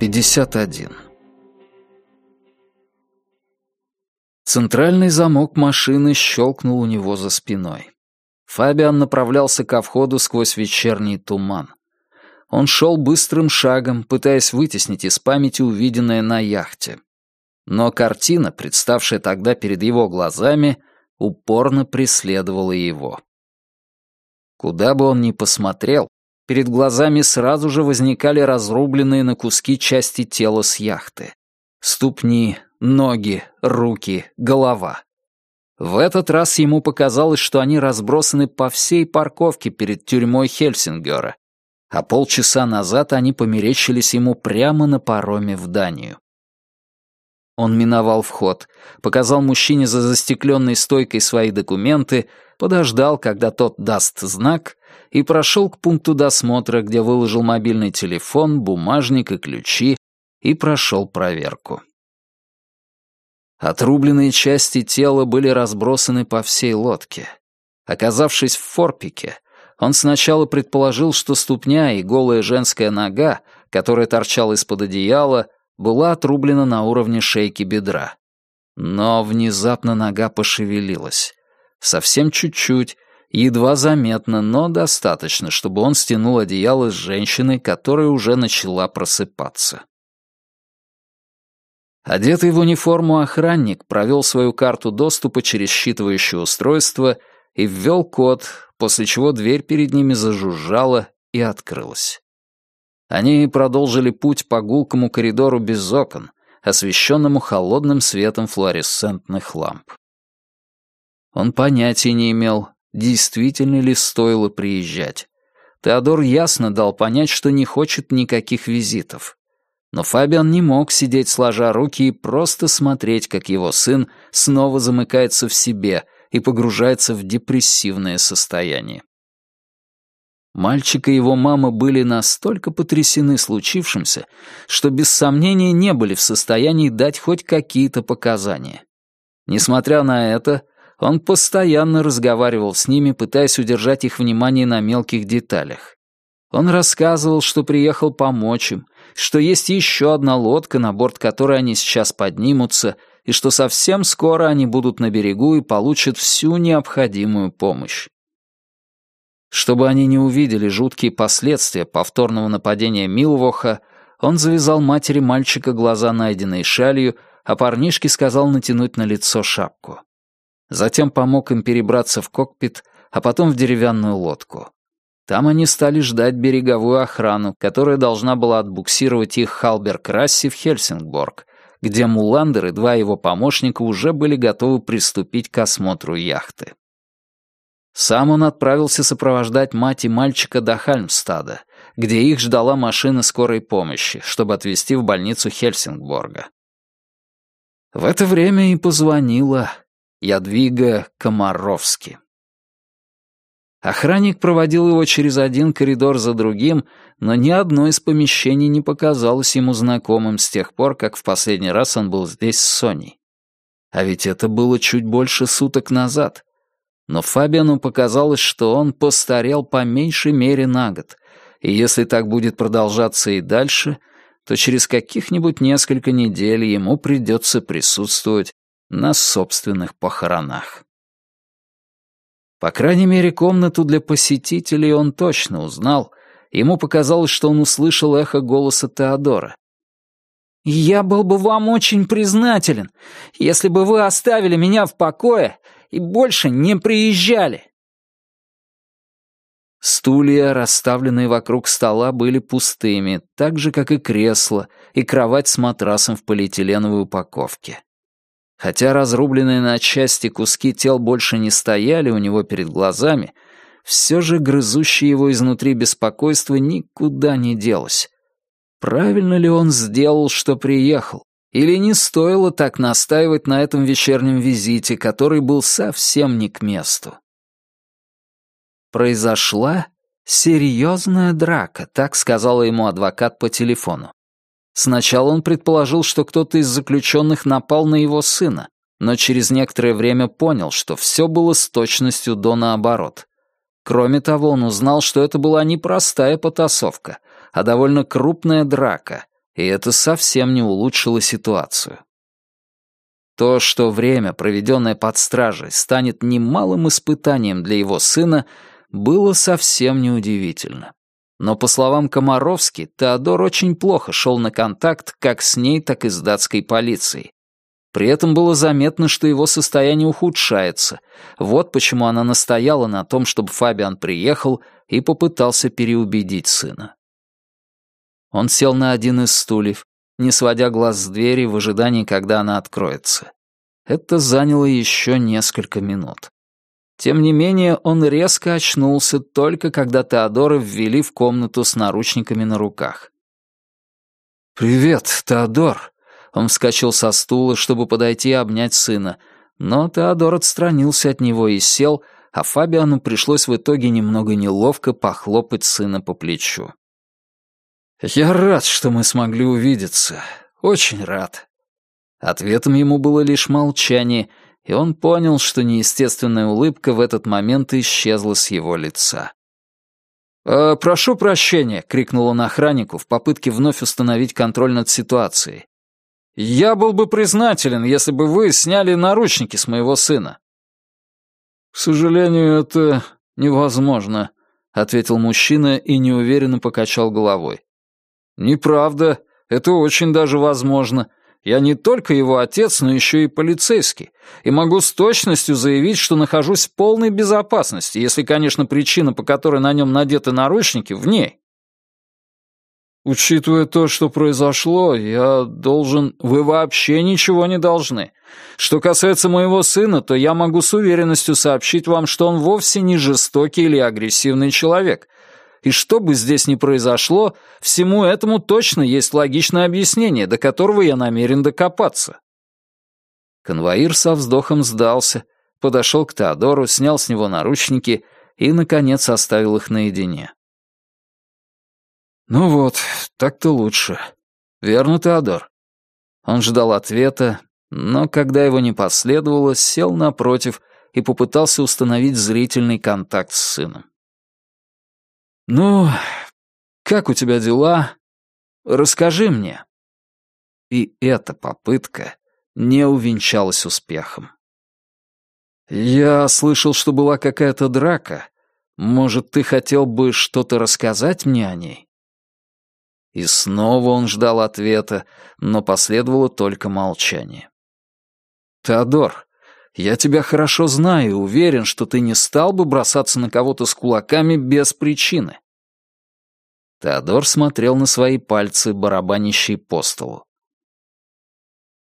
Пятьдесят один. Центральный замок машины щелкнул у него за спиной. Фабиан направлялся ко входу сквозь вечерний туман. Он шел быстрым шагом, пытаясь вытеснить из памяти увиденное на яхте. Но картина, представшая тогда перед его глазами, упорно преследовала его. Куда бы он ни посмотрел, перед глазами сразу же возникали разрубленные на куски части тела с яхты. Ступни, ноги, руки, голова. В этот раз ему показалось, что они разбросаны по всей парковке перед тюрьмой Хельсингера, а полчаса назад они померещились ему прямо на пароме в Данию. Он миновал вход, показал мужчине за застекленной стойкой свои документы, подождал, когда тот даст знак, и прошел к пункту досмотра, где выложил мобильный телефон, бумажник и ключи, и прошел проверку. Отрубленные части тела были разбросаны по всей лодке. Оказавшись в форпике, он сначала предположил, что ступня и голая женская нога, которая торчала из-под одеяла, была отрублена на уровне шейки бедра. Но внезапно нога пошевелилась. Совсем чуть-чуть, едва заметно, но достаточно, чтобы он стянул одеяло с женщины, которая уже начала просыпаться. Одетый в униформу охранник провел свою карту доступа через считывающее устройство и ввел код, после чего дверь перед ними зажужжала и открылась. Они продолжили путь по гулкому коридору без окон, освещенному холодным светом флуоресцентных ламп. Он понятия не имел, действительно ли стоило приезжать. Теодор ясно дал понять, что не хочет никаких визитов. Но Фабиан не мог сидеть сложа руки и просто смотреть, как его сын снова замыкается в себе и погружается в депрессивное состояние. Мальчик и его мама были настолько потрясены случившимся, что без сомнения не были в состоянии дать хоть какие-то показания. Несмотря на это, он постоянно разговаривал с ними, пытаясь удержать их внимание на мелких деталях. Он рассказывал, что приехал помочь им, что есть еще одна лодка, на борт которой они сейчас поднимутся — и что совсем скоро они будут на берегу и получат всю необходимую помощь. Чтобы они не увидели жуткие последствия повторного нападения Милвоха, он завязал матери мальчика глаза, найденной шалью, а парнишке сказал натянуть на лицо шапку. Затем помог им перебраться в кокпит, а потом в деревянную лодку. Там они стали ждать береговую охрану, которая должна была отбуксировать их Халберг-Расси в Хельсингборг, где Муландер и два его помощника уже были готовы приступить к осмотру яхты. Сам он отправился сопровождать мать и мальчика до Хальмстада, где их ждала машина скорой помощи, чтобы отвезти в больницу Хельсингборга. В это время и позвонила Ядвига Комаровски. Охранник проводил его через один коридор за другим, но ни одно из помещений не показалось ему знакомым с тех пор, как в последний раз он был здесь с Соней. А ведь это было чуть больше суток назад. Но Фабиану показалось, что он постарел по меньшей мере на год, и если так будет продолжаться и дальше, то через каких-нибудь несколько недель ему придется присутствовать на собственных похоронах. По крайней мере, комнату для посетителей он точно узнал. Ему показалось, что он услышал эхо голоса Теодора. «Я был бы вам очень признателен, если бы вы оставили меня в покое и больше не приезжали». Стулья, расставленные вокруг стола, были пустыми, так же, как и кресло, и кровать с матрасом в полиэтиленовой упаковке. Хотя разрубленные на части куски тел больше не стояли у него перед глазами, все же грызущее его изнутри беспокойство никуда не делось. Правильно ли он сделал, что приехал? Или не стоило так настаивать на этом вечернем визите, который был совсем не к месту? Произошла серьезная драка, так сказала ему адвокат по телефону. Сначала он предположил, что кто-то из заключенных напал на его сына, но через некоторое время понял, что все было с точностью до наоборот. Кроме того, он узнал, что это была не простая потасовка, а довольно крупная драка, и это совсем не улучшило ситуацию. То, что время, проведенное под стражей, станет немалым испытанием для его сына, было совсем неудивительно. Но, по словам Комаровски, Теодор очень плохо шел на контакт как с ней, так и с датской полицией. При этом было заметно, что его состояние ухудшается. Вот почему она настояла на том, чтобы Фабиан приехал и попытался переубедить сына. Он сел на один из стульев, не сводя глаз с двери в ожидании, когда она откроется. Это заняло еще несколько минут. Тем не менее, он резко очнулся только когда Теодора ввели в комнату с наручниками на руках. «Привет, Теодор!» Он вскочил со стула, чтобы подойти и обнять сына, но Теодор отстранился от него и сел, а Фабиану пришлось в итоге немного неловко похлопать сына по плечу. «Я рад, что мы смогли увидеться. Очень рад». Ответом ему было лишь молчание, и он понял, что неестественная улыбка в этот момент исчезла с его лица. «Э, «Прошу прощения», — крикнул он охраннику в попытке вновь установить контроль над ситуацией. «Я был бы признателен, если бы вы сняли наручники с моего сына». «К сожалению, это невозможно», — ответил мужчина и неуверенно покачал головой. «Неправда. Это очень даже возможно. Я не только его отец, но еще и полицейский. И могу с точностью заявить, что нахожусь в полной безопасности, если, конечно, причина, по которой на нем надеты наручники, в ней». «Учитывая то, что произошло, я должен...» «Вы вообще ничего не должны. Что касается моего сына, то я могу с уверенностью сообщить вам, что он вовсе не жестокий или агрессивный человек, и что бы здесь ни произошло, всему этому точно есть логичное объяснение, до которого я намерен докопаться. Конвоир со вздохом сдался, подошел к Теодору, снял с него наручники и, наконец, оставил их наедине. «Ну вот, так-то лучше. Верно, Теодор?» Он ждал ответа, но когда его не последовало, сел напротив и попытался установить зрительный контакт с сыном. «Ну, как у тебя дела? Расскажи мне». И эта попытка не увенчалась успехом. «Я слышал, что была какая-то драка. Может, ты хотел бы что-то рассказать мне о ней?» И снова он ждал ответа, но последовало только молчание. «Теодор, я тебя хорошо знаю и уверен, что ты не стал бы бросаться на кого-то с кулаками без причины. Теодор смотрел на свои пальцы, барабанящие по столу.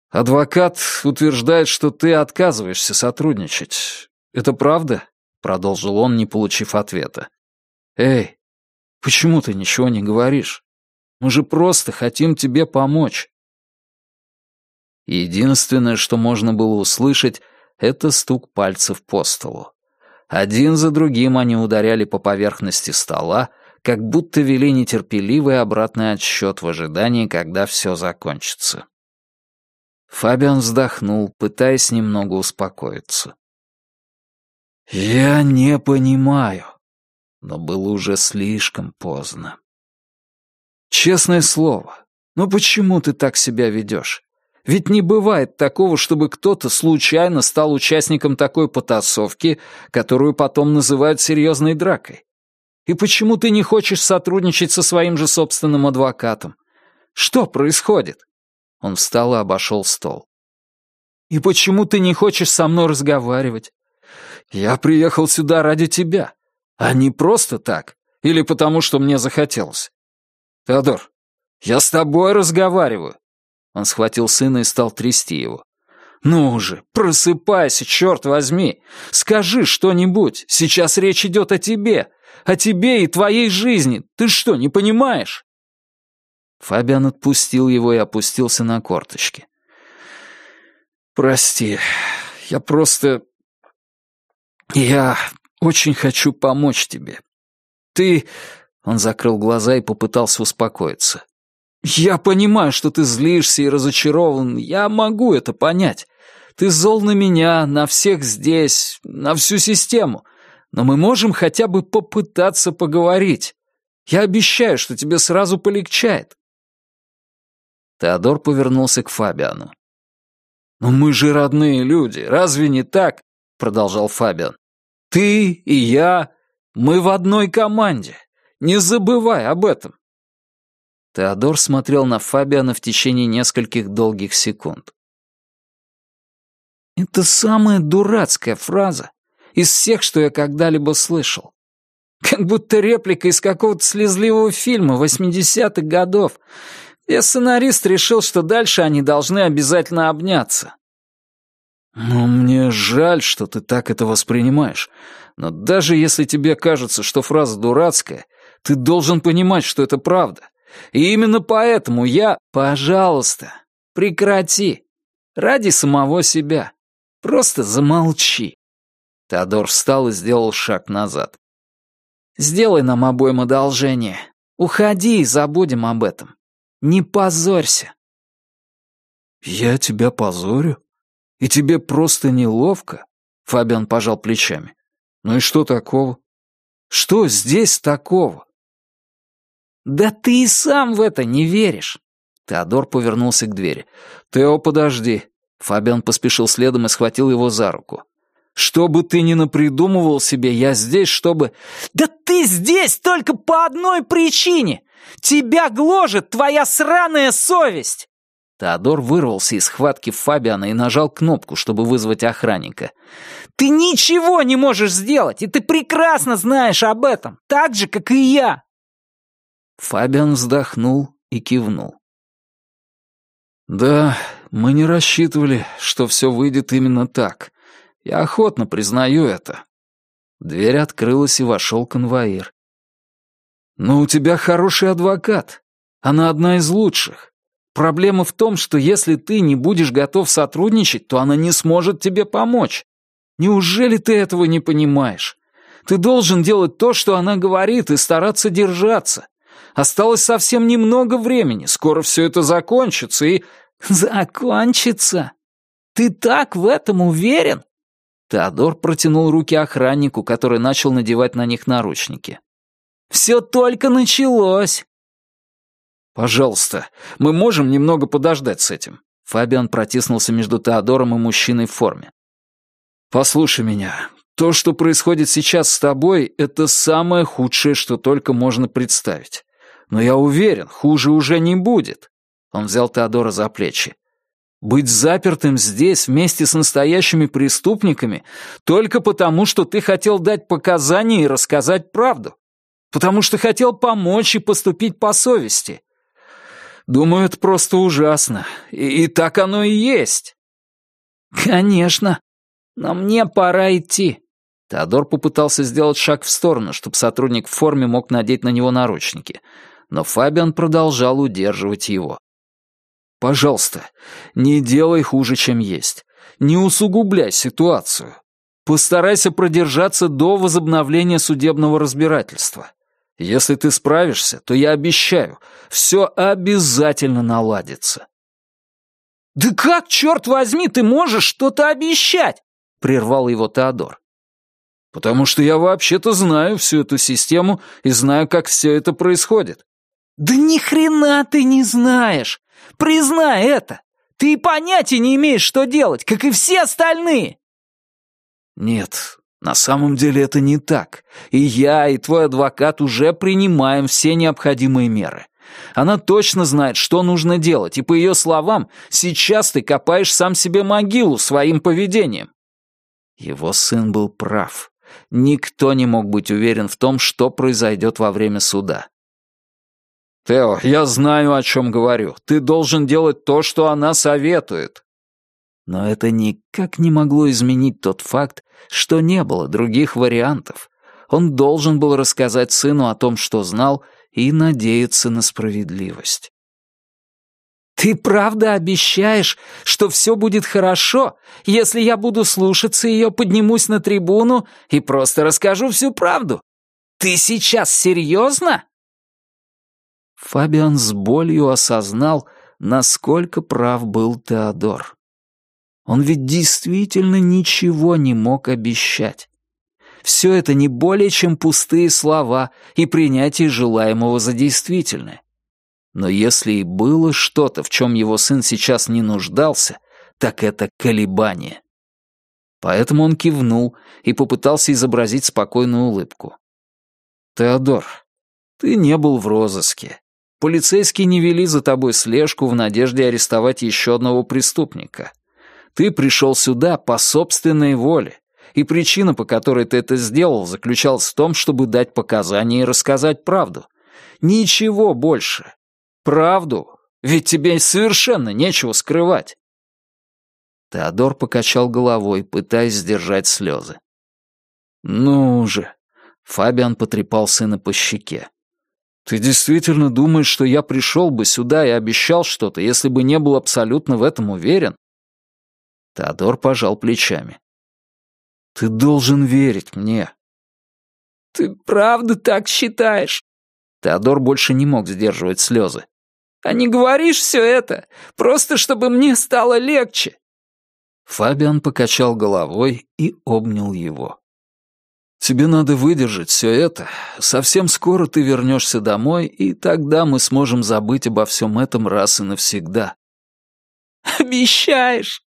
«Адвокат утверждает, что ты отказываешься сотрудничать. Это правда?» — продолжил он, не получив ответа. «Эй, почему ты ничего не говоришь? Мы же просто хотим тебе помочь». Единственное, что можно было услышать, — это стук пальцев по столу. Один за другим они ударяли по поверхности стола, как будто вели нетерпеливый обратный отсчет в ожидании, когда все закончится. Фабиан вздохнул, пытаясь немного успокоиться. «Я не понимаю», но было уже слишком поздно. «Честное слово, ну почему ты так себя ведешь? Ведь не бывает такого, чтобы кто-то случайно стал участником такой потасовки, которую потом называют серьезной дракой. И почему ты не хочешь сотрудничать со своим же собственным адвокатом? Что происходит?» Он встал и обошел стол. «И почему ты не хочешь со мной разговаривать? Я приехал сюда ради тебя, а не просто так, или потому что мне захотелось. Теодор, я с тобой разговариваю». Он схватил сына и стал трясти его. «Ну уже, просыпайся, черт возьми! Скажи что-нибудь, сейчас речь идет о тебе, о тебе и твоей жизни. Ты что, не понимаешь?» Фабиан отпустил его и опустился на корточки. «Прости, я просто... Я очень хочу помочь тебе. Ты...» Он закрыл глаза и попытался успокоиться. «Я понимаю, что ты злишься и разочарован. Я могу это понять. Ты зол на меня, на всех здесь, на всю систему. но мы можем хотя бы попытаться поговорить. Я обещаю, что тебе сразу полегчает». Теодор повернулся к Фабиану. «Но мы же родные люди, разве не так?» — продолжал Фабиан. «Ты и я, мы в одной команде. Не забывай об этом». Теодор смотрел на Фабиана в течение нескольких долгих секунд. «Это самая дурацкая фраза из всех, что я когда-либо слышал. Как будто реплика из какого-то слезливого фильма 80-х годов, где сценарист решил, что дальше они должны обязательно обняться. «Ну, мне жаль, что ты так это воспринимаешь. Но даже если тебе кажется, что фраза дурацкая, ты должен понимать, что это правда. И именно поэтому я... Пожалуйста, прекрати. Ради самого себя. Просто замолчи». Теодор встал и сделал шаг назад. «Сделай нам обоим одолжение. Уходи и забудем об этом. Не позорься». «Я тебя позорю?» И тебе просто неловко?» Фабиан пожал плечами. «Ну и что такого? Что здесь такого?» «Да ты и сам в это не веришь!» Теодор повернулся к двери. «Тео, подожди!» Фабиан поспешил следом и схватил его за руку. «Что бы ты ни напридумывал себе, я здесь, чтобы...» «Да ты здесь только по одной причине! Тебя гложет твоя сраная совесть!» Теодор вырвался из схватки Фабиана и нажал кнопку, чтобы вызвать охранника. «Ты ничего не можешь сделать, и ты прекрасно знаешь об этом, так же, как и я!» Фабиан вздохнул и кивнул. «Да, мы не рассчитывали, что все выйдет именно так. Я охотно признаю это». Дверь открылась, и вошел конвоир. «Но у тебя хороший адвокат. Она одна из лучших. Проблема в том, что если ты не будешь готов сотрудничать, то она не сможет тебе помочь. Неужели ты этого не понимаешь? Ты должен делать то, что она говорит, и стараться держаться. Осталось совсем немного времени, скоро все это закончится и... Закончится? Ты так в этом уверен? Теодор протянул руки охраннику, который начал надевать на них наручники. «Все только началось. «Пожалуйста, мы можем немного подождать с этим?» Фабиан протиснулся между Теодором и мужчиной в форме. «Послушай меня. То, что происходит сейчас с тобой, это самое худшее, что только можно представить. Но я уверен, хуже уже не будет». Он взял Теодора за плечи. «Быть запертым здесь вместе с настоящими преступниками только потому, что ты хотел дать показания и рассказать правду. Потому что хотел помочь и поступить по совести. Думаю, это просто ужасно. И, и так оно и есть. Конечно. Но мне пора идти. Теодор попытался сделать шаг в сторону, чтобы сотрудник в форме мог надеть на него наручники. Но Фабиан продолжал удерживать его. «Пожалуйста, не делай хуже, чем есть. Не усугубляй ситуацию. Постарайся продержаться до возобновления судебного разбирательства. Если ты справишься, то я обещаю, все обязательно наладится». «Да как, черт возьми, ты можешь что-то обещать?» — прервал его Теодор. «Потому что я вообще-то знаю всю эту систему и знаю, как все это происходит». «Да ни хрена ты не знаешь! Признай это! Ты и понятия не имеешь, что делать, как и все остальные!» «Нет, на самом деле это не так, и я, и твой адвокат уже принимаем все необходимые меры. Она точно знает, что нужно делать, и по ее словам, сейчас ты копаешь сам себе могилу своим поведением. Его сын был прав. Никто не мог быть уверен в том, что произойдет во время суда. «Тео, я знаю, о чем говорю. Ты должен делать то, что она советует». Но это никак не могло изменить тот факт, что не было других вариантов. Он должен был рассказать сыну о том, что знал, и надеяться на справедливость. «Ты правда обещаешь, что все будет хорошо, если я буду слушаться ее, поднимусь на трибуну и просто расскажу всю правду? Ты сейчас серьезно?» Фабиан с болью осознал, насколько прав был Теодор. Он ведь действительно ничего не мог обещать. все это не более чем пустые слова и принятие желаемого за действительное. Но если и было что-то, в чем его сын сейчас не нуждался, так это колебание. Поэтому он кивнул и попытался изобразить спокойную улыбку. «Теодор, ты не был в розыске. Полицейские не вели за тобой слежку в надежде арестовать еще одного преступника. Ты пришел сюда по собственной воле, и причина, по которой ты это сделал, заключалась в том, чтобы дать показания и рассказать правду. Ничего больше. Правду, ведь тебе совершенно нечего скрывать. Теодор покачал головой, пытаясь сдержать слезы. «Ну же!» — Фабиан потрепал сына по щеке. «Ты действительно думаешь, что я пришел бы сюда и обещал что-то, если бы не был абсолютно в этом уверен?» Теодор пожал плечами. Ты должен верить мне». «Ты правда так считаешь?» Теодор больше не мог сдерживать слезы. «А не говоришь все это, просто чтобы мне стало легче?» Фабиан покачал головой и обнял его. «Тебе надо выдержать все это. Совсем скоро ты вернешься домой, и тогда мы сможем забыть обо всем этом раз и навсегда». «Обещаешь?»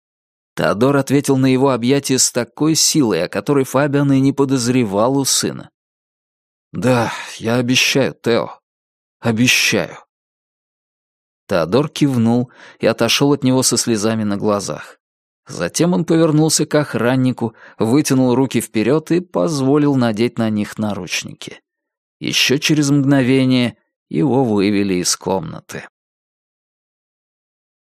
Теодор ответил на его объятие с такой силой, о которой Фабиан и не подозревал у сына. «Да, я обещаю, Тео. Обещаю». Теодор кивнул и отошел от него со слезами на глазах. Затем он повернулся к охраннику, вытянул руки вперед и позволил надеть на них наручники. Еще через мгновение его вывели из комнаты.